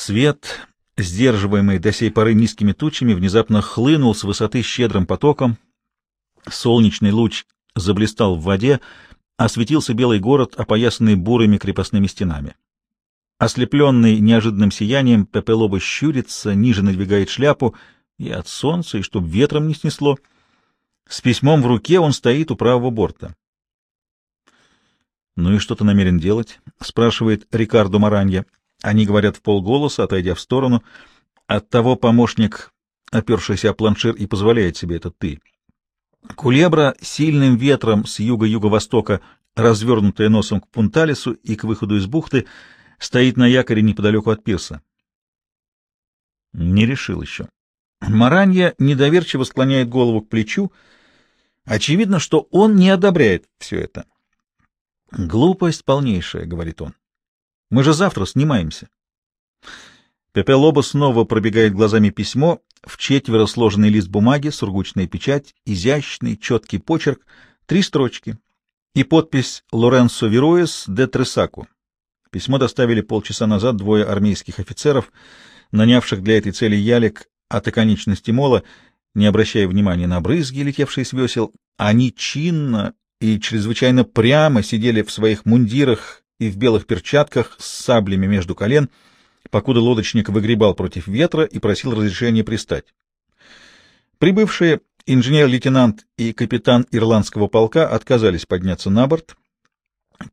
Свет, сдерживаемый до сей поры низкими тучами, внезапно хлынул с высоты щедрым потоком. Солнечный луч заблистал в воде, осветился белый город, опоясанный бурыми крепостными стенами. Ослепленный неожиданным сиянием, Пепелоба щурится, ниже надвигает шляпу, и от солнца, и чтоб ветром не снесло. С письмом в руке он стоит у правого борта. — Ну и что ты намерен делать? — спрашивает Рикардо Маранья. Они говорят в полголоса, отойдя в сторону. Оттого помощник, опершийся о планшир, и позволяет себе это «ты». Кулебра сильным ветром с юга-юго-востока, развернутая носом к Пунталису и к выходу из бухты, стоит на якоре неподалеку от пирса. Не решил еще. Маранья недоверчиво склоняет голову к плечу. Очевидно, что он не одобряет все это. «Глупость полнейшая», — говорит он. «Мы же завтра снимаемся». Пепе Лоба снова пробегает глазами письмо, в четверо сложенный лист бумаги, сургучная печать, изящный, четкий почерк, три строчки и подпись «Лоренцо Веруэс де Тресаку». Письмо доставили полчаса назад двое армейских офицеров, нанявших для этой цели ялик от оконечности мола, не обращая внимания на брызги, летевшие с весел, они чинно и чрезвычайно прямо сидели в своих мундирах и в белых перчатках с саблями между колен, покуда лодочник выгребал против ветра и просил разрешения пристать. Прибывшие инженер-лейтенант и капитан ирландского полка отказались подняться на борт,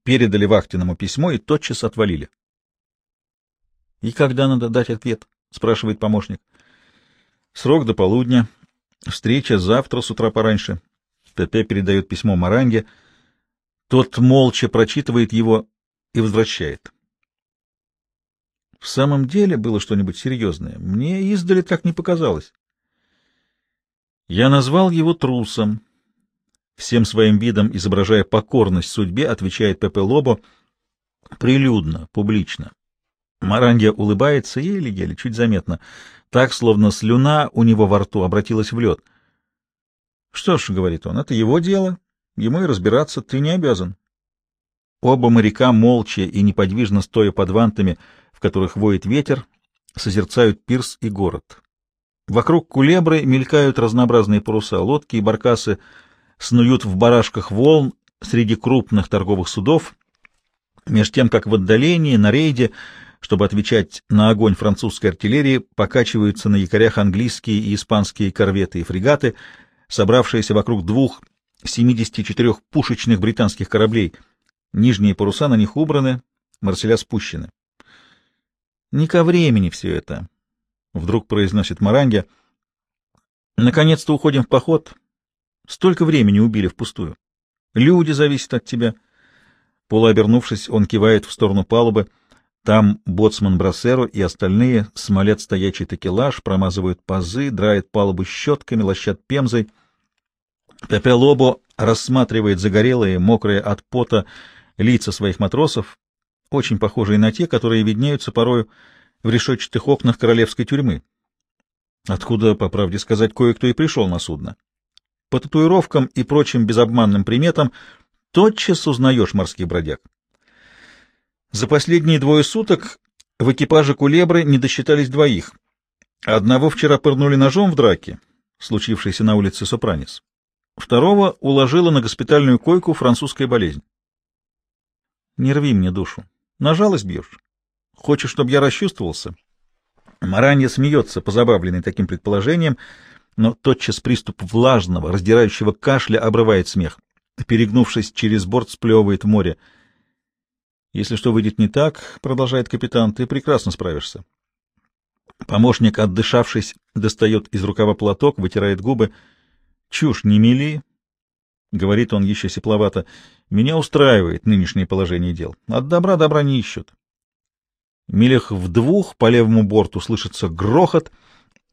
передали вахтенному письмо и тотчас отвалили. — И когда надо дать ответ? — спрашивает помощник. — Срок до полудня. Встреча завтра с утра пораньше. ПП передает письмо Маранге. Тот молча прочитывает его и возвращает. В самом деле было что-нибудь серьезное. Мне издали так не показалось. Я назвал его трусом. Всем своим видом, изображая покорность судьбе, отвечает Пепе Лобо прилюдно, публично. Маранья улыбается еле-еле, чуть заметно, так, словно слюна у него во рту обратилась в лед. — Что ж, — говорит он, — это его дело, ему и разбираться ты не обязан. Оба моряка, молча и неподвижно стоя под вантами, в которых воет ветер, созерцают пирс и город. Вокруг кулебры мелькают разнообразные паруса, лодки и баркасы снуют в барашках волн среди крупных торговых судов, меж тем, как в отдалении, на рейде, чтобы отвечать на огонь французской артиллерии, покачиваются на якорях английские и испанские корветы и фрегаты, собравшиеся вокруг двух 74 пушечных британских кораблей — Нижние паруса на них убраны, марселя спущены. «Не ко времени все это», — вдруг произносит Маранья. «Наконец-то уходим в поход. Столько времени убили впустую. Люди зависят от тебя». Полуобернувшись, он кивает в сторону палубы. Там боцман Брасеро и остальные смолят стоячий такелаж, промазывают пазы, драют палубу щетками, лощат пемзой. Пепе Лобо рассматривает загорелые, мокрые от пота, лица своих матросов, очень похожие на те, которые виднеются порою в решетчатых окнах королевской тюрьмы, откуда, по правде сказать, кое-кто и пришел на судно. По татуировкам и прочим безобманным приметам тотчас узнаешь морских бродяг. За последние двое суток в экипаже «Кулебры» не досчитались двоих. Одного вчера пырнули ножом в драке, случившейся на улице Сопранис. Второго уложила на госпитальную койку французская болезнь. Не рви мне душу. На бьешь. Хочешь, чтобы я расчувствовался? Маранья смеется, позабавленный таким предположением, но тотчас приступ влажного, раздирающего кашля обрывает смех. Перегнувшись через борт, сплевывает в море. «Если что выйдет не так, — продолжает капитан, — ты прекрасно справишься». Помощник, отдышавшись, достает из рукава платок, вытирает губы. «Чушь не мели, — говорит он еще сепловато, — меня устраивает нынешнее положение дел. От добра добра не ищут. Милях в двух по левому борту слышится грохот,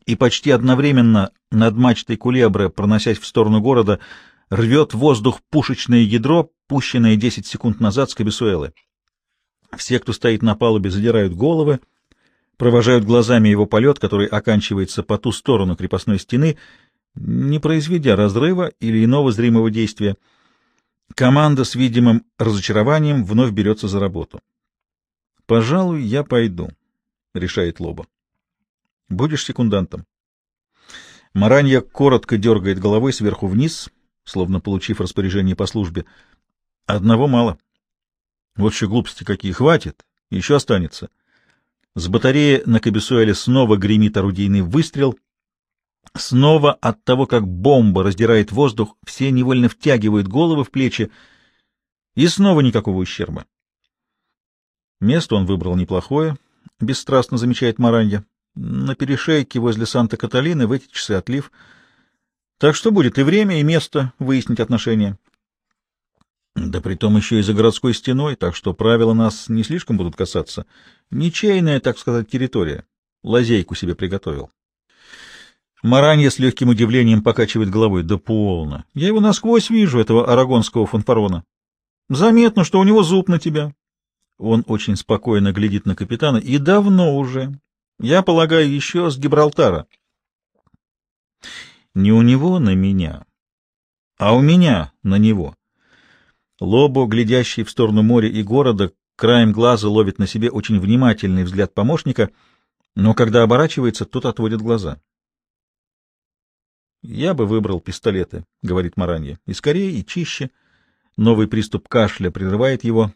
и почти одновременно над мачтой кулебры, проносясь в сторону города, рвет воздух пушечное ядро, пущенное десять секунд назад с Кабесуэлы. Все, кто стоит на палубе, задирают головы, провожают глазами его полет, который оканчивается по ту сторону крепостной стены — не произведя разрыва или иного зримого действия. Команда с видимым разочарованием вновь берется за работу. «Пожалуй, я пойду. — решает Лоба. Будешь секундантом. Маранья коротко дергает головой сверху вниз, словно получив распоряжение по службе. Одного мало. Вот еще глупости какие. Хватит. Еще останется. С батареи на Кабесуэле снова гремит орудийный выстрел. Снова от того, как бомба раздирает воздух, все невольно втягивают головы в плечи, и снова никакого ущерба. Место он выбрал неплохое, бесстрастно замечает Маранья. На перешейке возле Санта-Каталины в эти часы отлив. Так что будет и время, и место выяснить отношения. Да притом еще и за городской стеной, так что правила нас не слишком будут касаться. Ничейная, так сказать, территория. Лазейку себе приготовил. Маранья с легким удивлением покачивает головой. Да полно. Я его насквозь вижу, этого арагонского фанфарона. Заметно, что у него зуб на тебя. Он очень спокойно глядит на капитана. И давно уже. Я полагаю, еще с Гибралтара. Не у него на меня, а у меня на него. Лобо, глядящий в сторону моря и города, краем глаза ловит на себе очень внимательный взгляд помощника, но когда оборачивается, тот отводит глаза. «Я бы выбрал пистолеты», — говорит Маранье, — «и скорее, и чище». Новый приступ кашля прерывает его.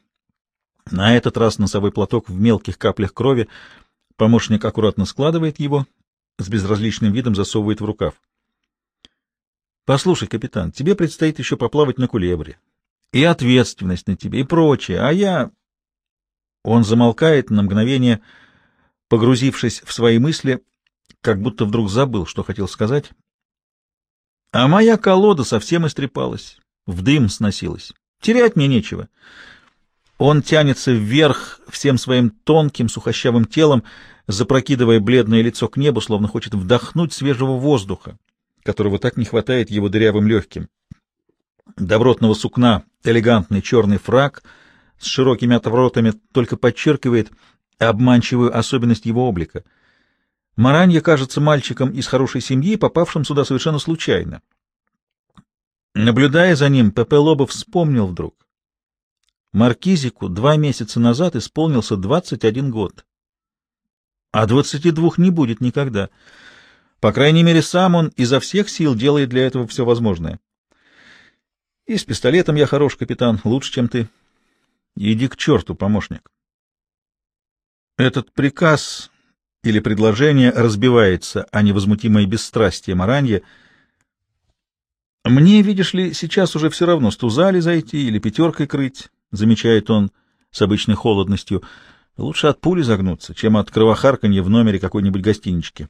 На этот раз носовой платок в мелких каплях крови. Помощник аккуратно складывает его, с безразличным видом засовывает в рукав. «Послушай, капитан, тебе предстоит еще поплавать на кулебре. И ответственность на тебе, и прочее. А я...» Он замолкает на мгновение, погрузившись в свои мысли, как будто вдруг забыл, что хотел сказать. А моя колода совсем истрепалась, в дым сносилась. Терять мне нечего. Он тянется вверх всем своим тонким сухощавым телом, запрокидывая бледное лицо к небу, словно хочет вдохнуть свежего воздуха, которого так не хватает его дырявым легким. Добротного сукна элегантный черный фраг с широкими отворотами только подчеркивает обманчивую особенность его облика. Маранья кажется мальчиком из хорошей семьи, попавшим сюда совершенно случайно. Наблюдая за ним, Пепе Лоба вспомнил вдруг, Маркизику два месяца назад исполнился 21 год. А 22 не будет никогда. По крайней мере, сам он изо всех сил делает для этого все возможное. И с пистолетом я хорош, капитан, лучше, чем ты. Иди к черту, помощник. Этот приказ или предложение разбивается о невозмутимое бесстрастие Маранье. Мне, видишь ли, сейчас уже все равно, с тузали зайти или пятеркой крыть. — замечает он с обычной холодностью, — лучше от пули загнуться, чем от кровохарканья в номере какой-нибудь гостинички.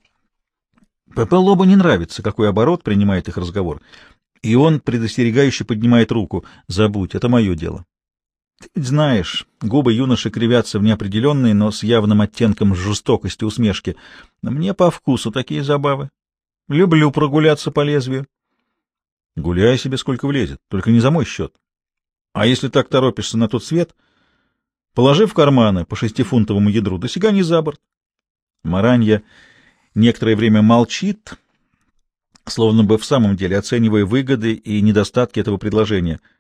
ПП Лобу не нравится, какой оборот принимает их разговор, и он предостерегающе поднимает руку. «Забудь, это мое дело». Знаешь, губы юноши кривятся в неопределенные, но с явным оттенком жестокости усмешки. Мне по вкусу такие забавы. Люблю прогуляться по лезвию. Гуляй себе сколько влезет, только не за мой счет. А если так торопишься на тот свет, положи в карманы по шестифунтовому ядру, да сиганий за борт. Маранья некоторое время молчит, словно бы в самом деле оценивая выгоды и недостатки этого предложения. —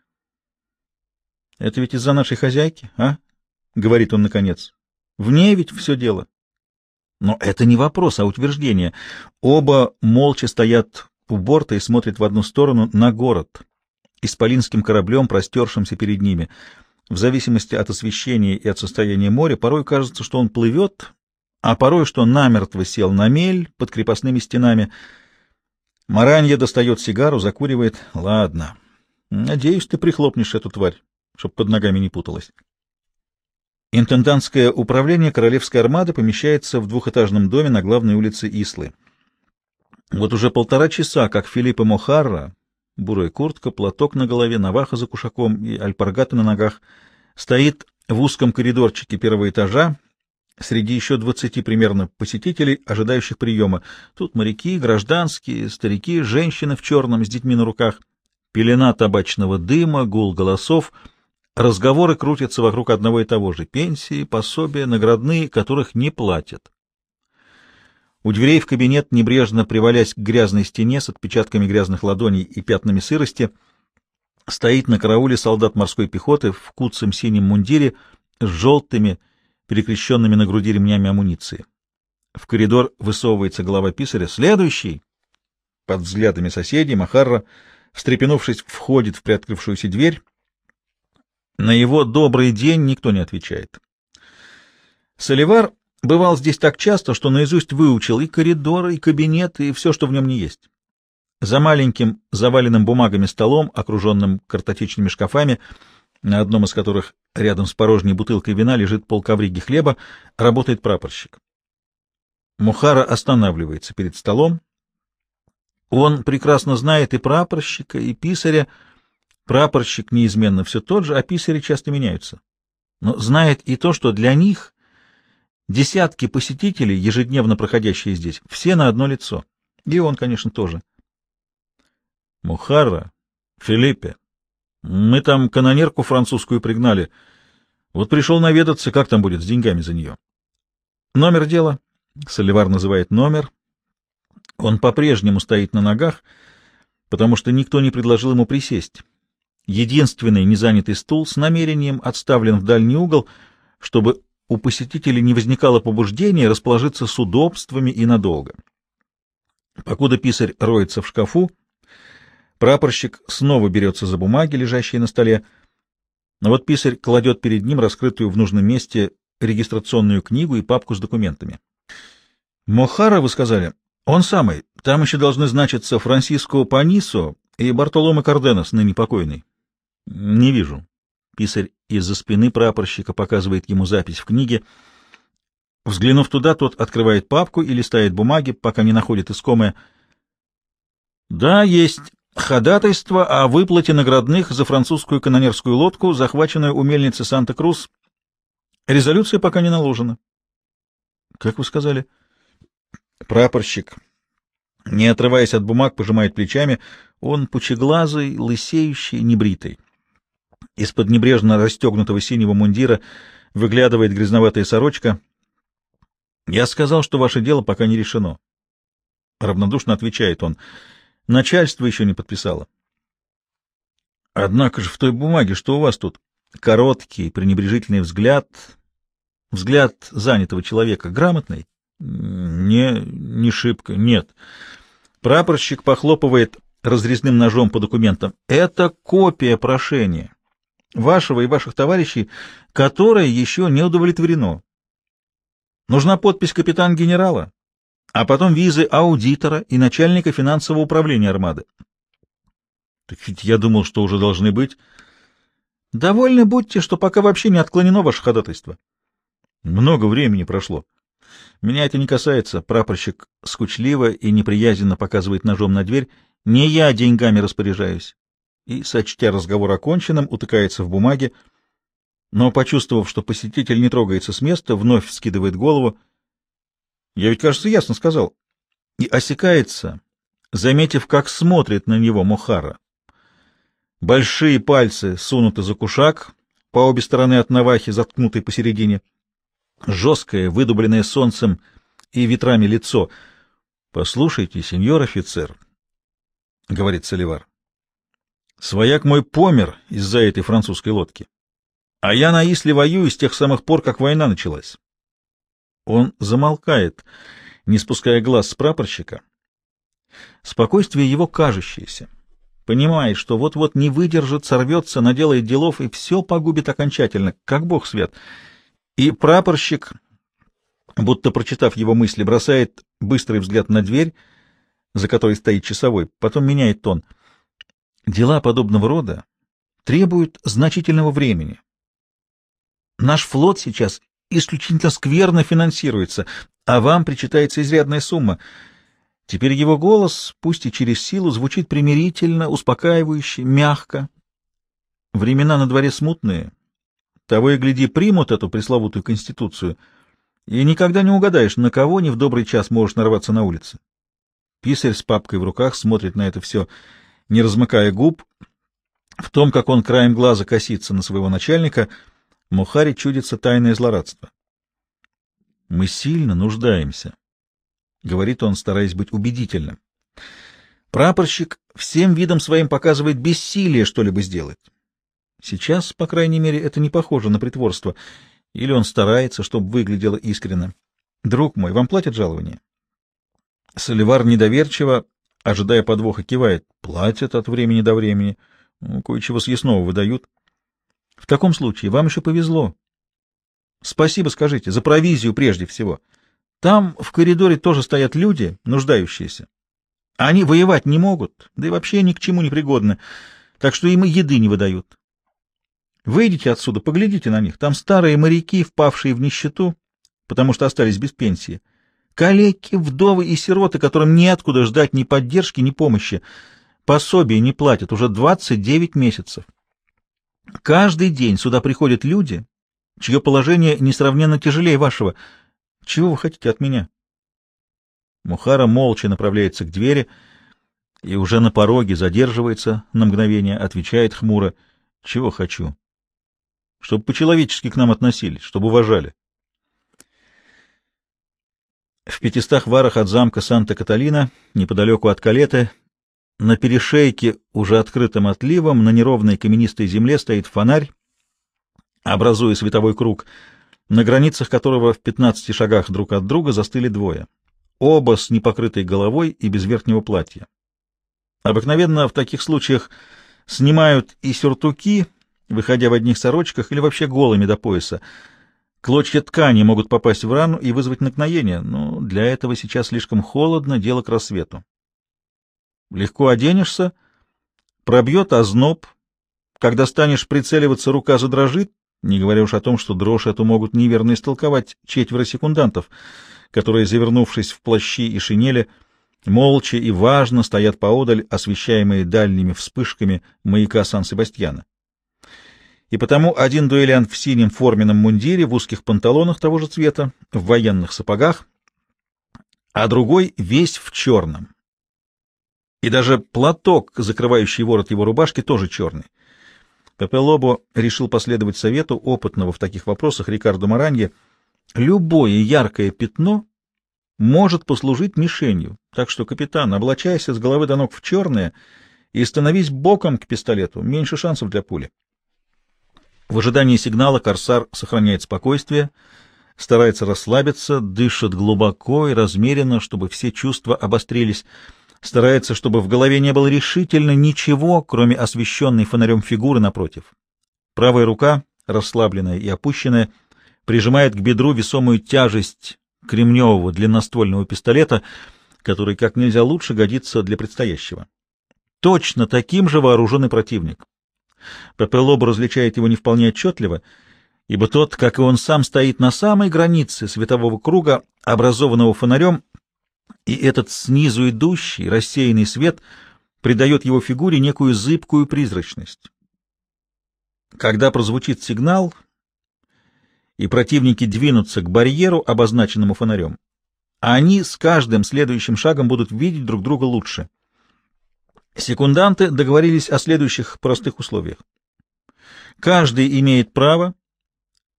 Это ведь из-за нашей хозяйки, а? — говорит он наконец. — В ней ведь все дело. Но это не вопрос, а утверждение. Оба молча стоят у борта и смотрят в одну сторону на город, исполинским кораблем, простершимся перед ними. В зависимости от освещения и от состояния моря, порой кажется, что он плывет, а порой, что намертво сел на мель под крепостными стенами. Маранья достает сигару, закуривает. Ладно. Надеюсь, ты прихлопнешь эту тварь, чтоб под ногами не путалась. Интендантское управление Королевской армады помещается в двухэтажном доме на главной улице Ислы. Вот уже полтора часа, как Филиппа Мохарра, бурая куртка, платок на голове, наваха за кушаком и альпаргаты на ногах, стоит в узком коридорчике первого этажа среди еще двадцати примерно посетителей, ожидающих приема. Тут моряки, гражданские, старики, женщины в черном с детьми на руках, пелена табачного дыма, гул голосов. Разговоры крутятся вокруг одного и того же — пенсии, пособия, наградные, которых не платят. У дверей в кабинет, небрежно привалясь к грязной стене с отпечатками грязных ладоней и пятнами сырости, стоит на карауле солдат морской пехоты в куцем синем мундире с желтыми, перекрещенными на груди ремнями амуниции. В коридор высовывается голова писаря. «Следующий!» Под взглядами соседей Махарра, встрепенувшись, входит в приоткрывшуюся дверь. На его «добрый день» никто не отвечает. Соливар бывал здесь так часто, что наизусть выучил и коридоры, и кабинеты, и все, что в нем не есть. За маленьким, заваленным бумагами столом, окруженным картотечными шкафами, на одном из которых рядом с порожней бутылкой вина лежит полковриги хлеба, работает прапорщик. Мухара останавливается перед столом. Он прекрасно знает и прапорщика, и писаря. Прапорщик неизменно все тот же, а писари часто меняются. Но знает и то, что для них десятки посетителей, ежедневно проходящие здесь, все на одно лицо. И он, конечно, тоже. Мухара, Филиппе, мы там канонерку французскую пригнали. Вот пришел наведаться, как там будет с деньгами за нее. Номер дела. Соливар называет номер. Он по-прежнему стоит на ногах, потому что никто не предложил ему присесть. Единственный незанятый стул с намерением отставлен в дальний угол, чтобы у посетителей не возникало побуждения расположиться с удобствами и надолго. Покуда писарь роется в шкафу, Прапорщик снова берется за бумаги, лежащие на столе, но вот писарь кладет перед ним раскрытую в нужном месте регистрационную книгу и папку с документами. «Мохара, вы сказали?» «Он самый. Там еще должны значиться Франсиско Панисо и Бартоломе Карденос, ныне покойный». «Не вижу». Писарь из-за спины прапорщика показывает ему запись в книге. Взглянув туда, тот открывает папку и листает бумаги, пока не находит искомое. «Да, есть Ходатайство о выплате наградных за французскую канонерскую лодку, захваченную у мельницы Санта-Крус. Резолюция пока не наложена. Как вы сказали? Прапорщик, не отрываясь от бумаг, пожимает плечами. Он пучеглазый, лысеющий, небритый. Из-под небрежно расстегнутого синего мундира выглядывает грязноватая сорочка. «Я сказал, что ваше дело пока не решено». Равнодушно отвечает он. Начальство еще не подписало. Однако же в той бумаге, что у вас тут, короткий, пренебрежительный взгляд, взгляд занятого человека, грамотный? Не, не шибко, нет. Прапорщик похлопывает разрезным ножом по документам. Это копия прошения вашего и ваших товарищей, которое еще не удовлетворено. Нужна подпись капитан-генерала, а потом визы аудитора и начальника финансового управления армады. Так ведь я думал, что уже должны быть. Довольны будьте, что пока вообще не отклонено ваше ходатайство. Много времени прошло. Меня это не касается. Прапорщик скучливо и неприязненно показывает ножом на дверь. Не я деньгами распоряжаюсь. И, сочтя разговор оконченным, утыкается в бумаге, но, почувствовав, что посетитель не трогается с места, вновь вскидывает голову — я ведь, кажется, ясно сказал. И осекается, заметив, как смотрит на него Мухара. Большие пальцы сунуты за кушак, по обе стороны от навахи, заткнутой посередине. Жесткое, выдубленное солнцем и ветрами лицо. — Послушайте, сеньор офицер, — говорит Соливар, — свояк мой помер из-за этой французской лодки. А я на Исле воюю с тех самых пор, как война началась. Он замолкает, не спуская глаз с прапорщика. Спокойствие его кажущееся. Понимает, что вот-вот не выдержит, сорвется, наделает делов и все погубит окончательно, как бог свет. И прапорщик, будто прочитав его мысли, бросает быстрый взгляд на дверь, за которой стоит часовой, потом меняет тон. Дела подобного рода требуют значительного времени. Наш флот сейчас исключительно скверно финансируется, а вам причитается изрядная сумма. Теперь его голос, пусть и через силу, звучит примирительно, успокаивающе, мягко. Времена на дворе смутные. Того и гляди, примут эту пресловутую конституцию, и никогда не угадаешь, на кого не в добрый час можешь нарваться на улице. Писарь с папкой в руках смотрит на это все, не размыкая губ. В том, как он краем глаза косится на своего начальника — Мухаре чудится тайное злорадство. «Мы сильно нуждаемся», — говорит он, стараясь быть убедительным. Прапорщик всем видом своим показывает бессилие что-либо сделать. Сейчас, по крайней мере, это не похоже на притворство, или он старается, чтобы выглядело искренно. Друг мой, вам платят жалование? Соливар недоверчиво, ожидая подвоха, кивает. Платят от времени до времени. Ну, кое-чего съестного выдают. В таком случае вам еще повезло. Спасибо, скажите, за провизию прежде всего. Там в коридоре тоже стоят люди, нуждающиеся. Они воевать не могут, да и вообще ни к чему не пригодны, так что им и еды не выдают. Выйдите отсюда, поглядите на них. Там старые моряки, впавшие в нищету, потому что остались без пенсии. Калеки, вдовы и сироты, которым неоткуда ждать ни поддержки, ни помощи. Пособие не платят уже 29 месяцев. Каждый день сюда приходят люди, чье положение несравненно тяжелее вашего. Чего вы хотите от меня? Мухара молча направляется к двери и уже на пороге задерживается на мгновение, отвечает хмуро. Чего хочу? Чтобы по-человечески к нам относились, чтобы уважали. В пятистах варах от замка Санта-Каталина, неподалеку от Калеты, на перешейке, уже открытым отливом, на неровной каменистой земле стоит фонарь, образуя световой круг, на границах которого в пятнадцати шагах друг от друга застыли двое. Оба с непокрытой головой и без верхнего платья. Обыкновенно в таких случаях снимают и сюртуки, выходя в одних сорочках или вообще голыми до пояса. Клочья ткани могут попасть в рану и вызвать нагноение, но для этого сейчас слишком холодно, дело к рассвету. Легко оденешься, пробьет озноб, когда станешь прицеливаться, рука задрожит, не говоря уж о том, что дрожь эту могут неверно истолковать четверо секундантов, которые, завернувшись в плащи и шинели, молча и важно стоят поодаль, освещаемые дальними вспышками маяка Сан-Себастьяна и потому один дуэлянт в синем форменном мундире, в узких панталонах того же цвета, в военных сапогах, а другой весь в черном. И даже платок, закрывающий ворот его рубашки, тоже черный. Пепе Лобо решил последовать совету опытного в таких вопросах Рикардо Маранье. Любое яркое пятно может послужить мишенью, так что, капитан, облачайся с головы до ног в черное и становись боком к пистолету, меньше шансов для пули. В ожидании сигнала корсар сохраняет спокойствие, старается расслабиться, дышит глубоко и размеренно, чтобы все чувства обострились, старается, чтобы в голове не было решительно ничего, кроме освещенной фонарем фигуры напротив. Правая рука, расслабленная и опущенная, прижимает к бедру весомую тяжесть кремневого длинноствольного пистолета, который как нельзя лучше годится для предстоящего. Точно таким же вооруженный противник. Пепелобо различает его не вполне отчетливо, ибо тот, как и он сам, стоит на самой границе светового круга, образованного фонарем, и этот снизу идущий, рассеянный свет придает его фигуре некую зыбкую призрачность. Когда прозвучит сигнал, и противники двинутся к барьеру, обозначенному фонарем, они с каждым следующим шагом будут видеть друг друга лучше. Секунданты договорились о следующих простых условиях. Каждый имеет право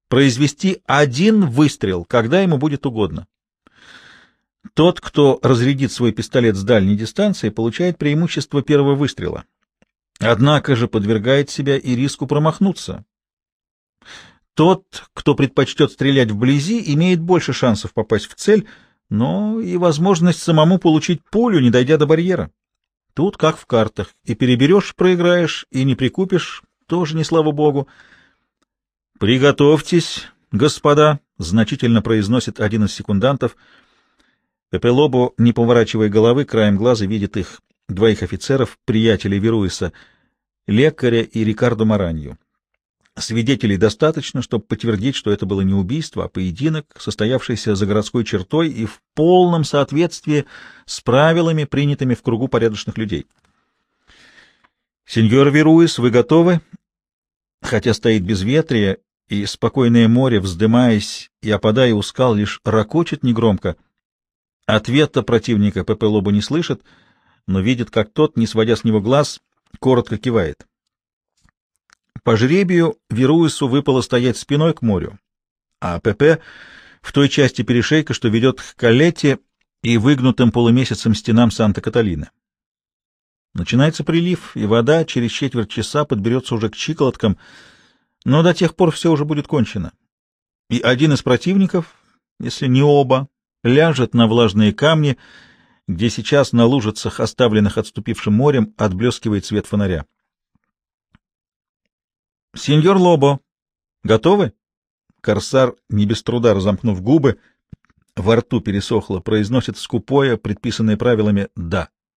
произвести один выстрел, когда ему будет угодно. Тот, кто разрядит свой пистолет с дальней дистанции, получает преимущество первого выстрела. Однако же подвергает себя и риску промахнуться. Тот, кто предпочтет стрелять вблизи, имеет больше шансов попасть в цель, но и возможность самому получить пулю, не дойдя до барьера. Тут как в картах. И переберешь — проиграешь, и не прикупишь — тоже не слава богу. «Приготовьтесь, господа», — значительно произносит один из секундантов. Пепелобо, не поворачивая головы, краем глаза видит их, двоих офицеров, приятелей Веруиса, лекаря и Рикардо Маранью. Свидетелей достаточно, чтобы подтвердить, что это было не убийство, а поединок, состоявшийся за городской чертой и в полном соответствии с правилами, принятыми в кругу порядочных людей. «Сеньор Веруис, вы готовы?» Хотя стоит безветрие, и спокойное море, вздымаясь и опадая у скал, лишь ракочет негромко. Ответа противника Пепе Лобо не слышит, но видит, как тот, не сводя с него глаз, коротко кивает. По жребию Веруису выпало стоять спиной к морю, а ПП в той части перешейка, что ведет к Калете и выгнутым полумесяцем стенам Санта-Каталины. Начинается прилив, и вода через четверть часа подберется уже к щиколоткам, но до тех пор все уже будет кончено. И один из противников, если не оба, ляжет на влажные камни, где сейчас на лужицах, оставленных отступившим морем, отблескивает свет фонаря. — Сеньор Лобо, готовы? Корсар, не без труда разомкнув губы, во рту пересохло, произносит скупое, предписанное правилами «да».